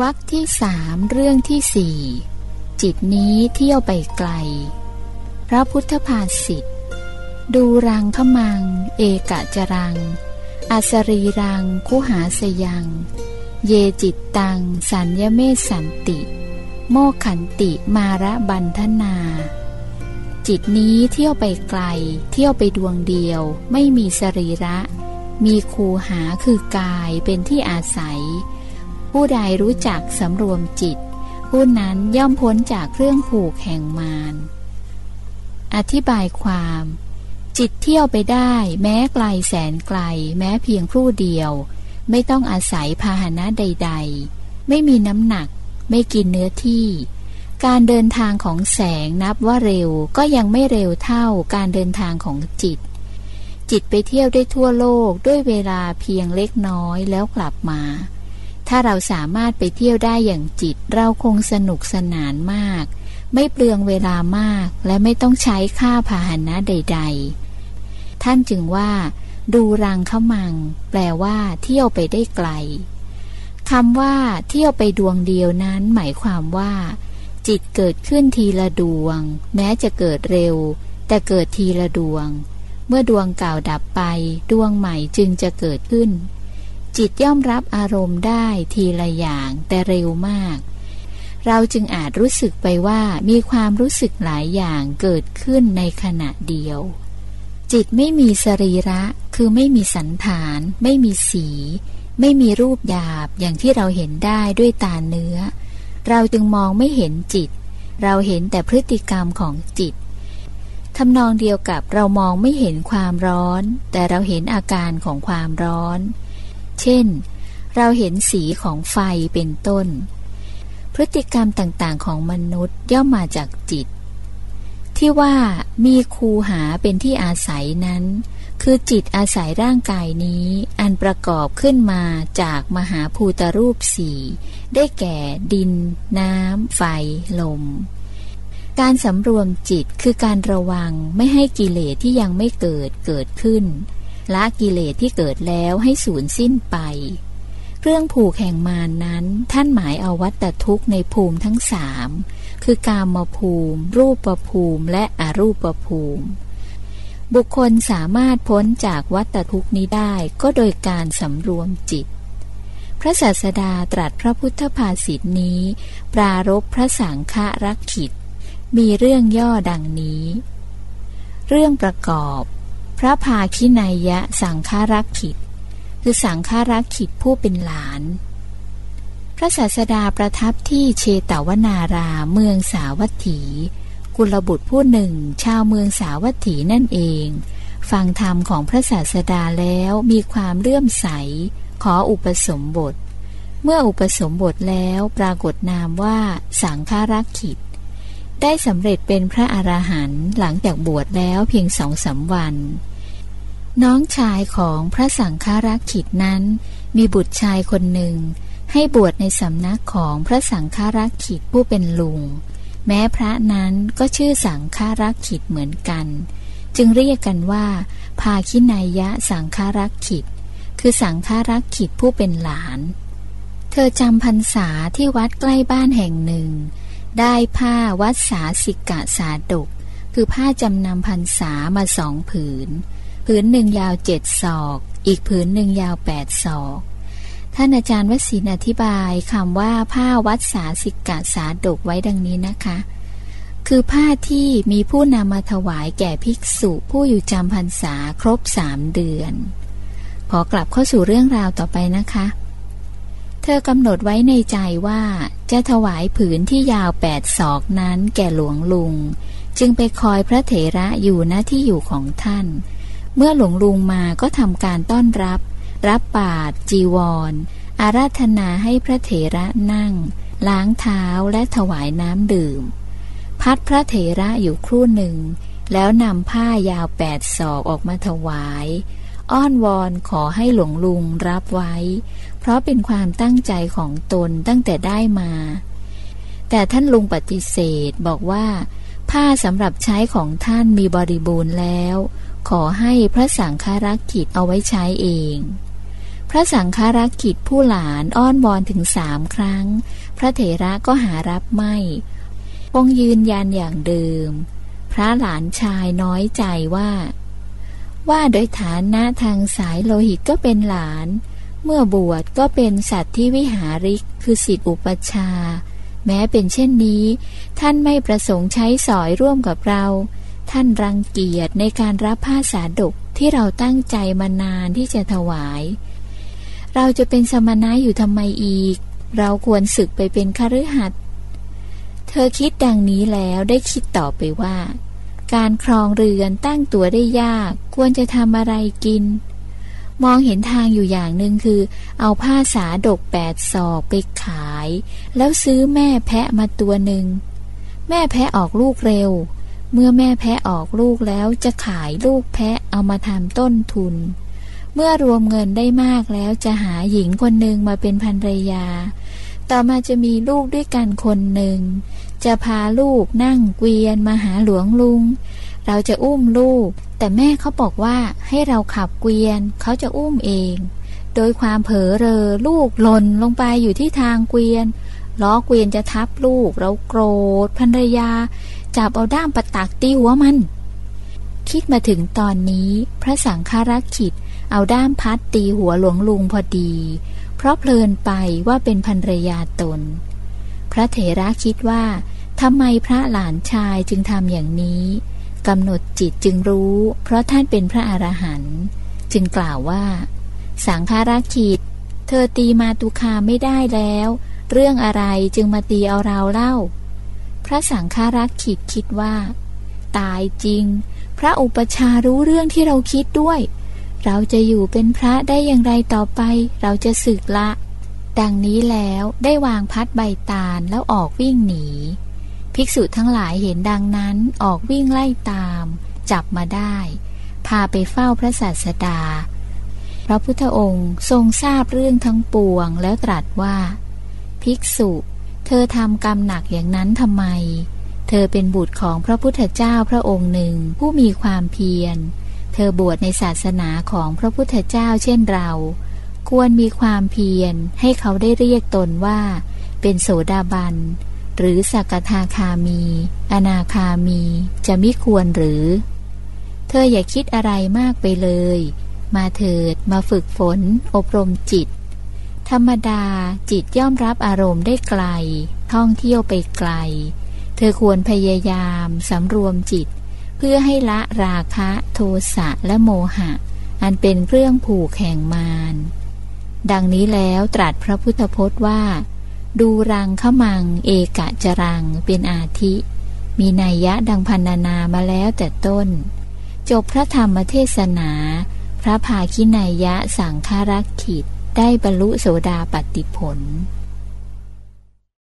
วักที่สามเรื่องที่สี่จิตนี้เที่ยวไปไกล พระพุทธภาษิตดูรังขมัง เอกจรังอาสรีรังคุหาสยัง เยจิตตัง สัญญเมสันติ โมขันติมาระบันทนา จิตนี้เที่ยวไปไกล เที่ยวไปดวงเดียว ไม่มีสรีระ มีคูหาคือกายเป็นที่อาศัย ผู้ใดรู้จักสำรวมจิต ผู้นั้นย่อมพ้นจากเครื่องผูกแห่งมารอธิบายความ จิตเที่ยวไปได้แม้ไกลแสนไกล แม้เพียงครู่เดียว ไม่ต้องอาศัยพาหนะใด ๆ ไม่มีน้ำหนัก ไม่กินเนื้อที่ การเดินทางของแสงนับว่าเร็วก็ยังไม่เร็วเท่าการเดินทางของจิต จิตไปเที่ยวได้ทั่วโลกด้วยเวลาเพียงเล็กน้อยแล้วกลับมา ถ้าเราสามารถไปเที่ยวได้อย่างจิต เราคงสนุกสนานมาก ไม่เปลืองเวลามากและไม่ต้องใช้ค่าพาหนะใด ๆ ท่านจึงว่า ดูรังเขมัง แปลว่า เที่ยวไปได้ไกลคำว่า เที่ยวไปดวงเดียวนั้น หมายความว่า จิตเกิดขึ้นทีละดวง แม้จะเกิดเร็ว แต่เกิดทีละดวง เมื่อดวงเก่าดับไป ดวงใหม่จึงจะเกิดขึ้น จิตย่อมรับอารมณ์ได้ทีละอย่างแต่เร็วมาก เราจึงอาจรู้สึกไปว่ามีความรู้สึกหลายอย่างเกิดขึ้นในขณะเดียว จิตไม่มีสรีระคือไม่มีสันฐาน ไม่มีสี ไม่มีรูปหยาบอย่างที่เราเห็นได้ด้วยตาเนื้อ เราจึงมองไม่เห็นจิต เราเห็นแต่พฤติกรรมของจิตทำนองเดียวกับเรามองไม่เห็นความร้อน แต่เราเห็นอาการของความร้อน เช่น เราเห็นสีของไฟเป็นต้น พฤติกรรมต่างๆของมนุษย์ย่อมมาจากจิต ที่ว่ามีคูหาเป็นที่อาศัยนั้น คือจิตอาศัยร่างกายนี้ อันประกอบขึ้นมาจากมหาภูตรูปสี่ได้แก่ดิน น้ำ ไฟ ลมการสำรวมจิตคือการระวังไม่ให้กิเลสที่ยังไม่เกิดเกิดขึ้น ละกิเลสที่เกิดแล้วให้สูญสิ้นไป เรื่องผูกแห่งมานนั้นท่านหมายเอาวัตทุกข์ในภูมิทั้งสามคือกามภูมิ รูปภูมิและอรูปภูมิ บุคคลสามารถพ้นจากวัฏทุกนี้ได้ก็โดยการสำรวมจิต พระศาสดาตรัสพระพุทธภาษิตนี้ ปรารบพระสังฆรักขิต มีเรื่องย่อดังนี้ เรื่องประกอบ พระภาคินายะสังฆารักขิต คือสังฆารักขิตผู้เป็นหลาน พระศาสดาประทับที่เชตวนารามเมืองสาวัตถี กุลบุตรผู้หนึ่ง ชาวเมืองสาวัตถีนั่นเอง ฟังธรรมของพระศาสดาแล้วมีความเลื่อมใส ขออุปสมบท เมื่ออุปสมบทแล้วปรากฏนามว่าสังฆารักขิตได้สำเร็จเป็นพระอรหันต์หลังจากบวชแล้วเพียงสองสาวัน น้องชายของพระสังฆารักขิตนั้น มีบุตรชายคนหนึ่ง ให้บวชในสำนักของพระสังฆรักขิตผู้เป็นลุง แม้พระนั้นก็ชื่อสังฆรักขิตเหมือนกัน จึงเรียกกันว่า ภาคินายะสังฆรักขิต คือสังฆรักขิตผู้เป็นหลาน เธอจำพรรษาที่วัดใกล้บ้านแห่งหนึ่ง ได้ผ้าวัดสาสิกะสาดก คือผ้าจำนำพรรษามาสองผืน ผืนหนึ่งยาวเจ็ดศอก อีกผืนหนึ่งยาวแปดศอก ท่านอาจารย์วสินอธิบายคำว่าผ้าวัดสาสิกะสาดกไว้ดังนี้นะคะ คือผ้าที่มีผู้นำมาถวายแก่ภิกษุผู้อยู่จำพรรษาครบสามเดือน ขอกลับเข้าสู่เรื่องราวต่อไปนะคะ เธอกำหนดไว้ในใจว่าจะถวายผืนที่ยาวแปดศอกนั้นแก่หลวงลุง จึงไปคอยพระเถระอยู่ณที่อยู่ของท่าน เมื่อหลวงลุงมาก็ทำการต้อนรับ รับบาตรจีวร อาราธนาให้พระเถระนั่ง ล้างเท้าและถวายน้ำดื่ม พัดพระเถระอยู่ครู่หนึ่ง แล้วนำผ้ายาวแปดศอกออกมาถวาย อ้อนวอนขอให้หลวงลุงรับไว้ เพราะเป็นความตั้งใจของตนตั้งแต่ได้มา แต่ท่านลุงปฏิเสธบอกว่า ผ้าสำหรับใช้ของท่านมีบริบูรณ์แล้ว ขอให้พระสังฆรักขิตเอาไว้ใช้เอง พระสังฆรักขิตผู้หลานอ้อนวอนถึงสามครั้ง พระเถระก็หารับไม่คงยืนยันอย่างเดิม พระหลานชายน้อยใจว่า ว่าโดยฐานะทางสายโลหิตก็เป็นหลาน เมื่อบวชก็เป็นสัตว์ที่วิหาริกคือสิทธิอุปชา แม้เป็นเช่นนี้ ท่านไม่ประสงค์ใช้สอยร่วมกับเรา ท่านรังเกียจในการรับผ้าสาดกที่เราตั้งใจมานานที่จะถวาย เราจะเป็นสมณะอยู่ทำไมอีก เราควรศึกไปเป็นคฤหัสถ์เธอคิดดังนี้แล้วได้คิดต่อไปว่า การครองเรือนตั้งตัวได้ยาก ควรจะทำอะไรกิน มองเห็นทางอยู่อย่างหนึ่งคือ เอาผ้าสาดกแปดศอกไปขาย แล้วซื้อแม่แพะมาตัวหนึ่ง แม่แพะออกลูกเร็ว เมื่อแม่แพะออกลูกแล้วจะขายลูกแพะเอามาทำต้นทุน เมื่อรวมเงินได้มากแล้วจะหาหญิงคนหนึ่งมาเป็นภรรยา ต่อมาจะมีลูกด้วยกันคนหนึ่ง จะพาลูกนั่งเกวียนมาหาหลวงลุง เราจะอุ้มลูก แต่แม่เขาบอกว่าให้เราขับเกวียนเขาจะอุ้มเอง โดยความเผลอเรอลูกหล่นลงไปอยู่ที่ทางเกวียนล้อเกวียนจะทับลูกเราโกรธภรรยา จับเอาด้ามประตักตีหัวมัน คิดมาถึงตอนนี้พระสังฆรักขิดเอาด้ามพัดตีหัวหลวงลุงพอดี เพราะเพลินไปว่าเป็นภรรยาตน พระเถระคิดว่าทำไมพระหลานชายจึงทำอย่างนี้กำหนดจิตจึงรู้ เพราะท่านเป็นพระอรหันต์จึงกล่าวว่า สังฆารักิจเธอตีมาตุคาไม่ได้แล้ว เรื่องอะไรจึงมาตีเอาเราเล่า ระสังฆารักขิดคิดว่า ตายจริง พระอุปชารู้เรื่องที่เราคิดด้วย เราจะอยู่เป็นพระได้อย่างไรต่อไป เราจะสึกละ ดังนี้แล้วได้วางพัดใบตาลแล้วออกวิ่งหนี ภิกษุทั้งหลายเห็นดังนั้นออกวิ่งไล่ตาม จับมาได้ พาไปเฝ้าพระศาสดา พระพุทธองค์ทรงทราบเรื่องทั้งปวงแล้วตรัสว่า ภิกษุ เธอทำกรรมหนักอย่างนั้นทำไม เธอเป็นบุตรของพระพุทธเจ้าพระองค์หนึ่งผู้มีความเพียร เธอบวชในศาสนาของพระพุทธเจ้าเช่นเรา ควรมีความเพียรให้เขาได้เรียกตนว่า เป็นโสดาบัน หรือสักทาคามี อนาคามี จะไม่ควรหรือ เธออย่าคิดอะไรมากไปเลย มาเถิดมาฝึกฝน อบรมจิต ธรรมดาจิตย่อมรับอารมณ์ได้ไกล ท่องเที่ยวไปไกล เธอควรพยายามสำรวมจิต เพื่อให้ละราคะโทสะและโมหะ อันเป็นเครื่องผูกแห่งมารดังนี้แล้วตรัสพระพุทธพจน์ว่า ดูรังขมัง เอกะจรังเป็นอาทิ มีนัยยะดังพันนานามาแล้วแต่ต้น จบพระธรรมเทศนา พระภาคินัยยะสังฆรักขิต ได้บรรลุโสดาปติผล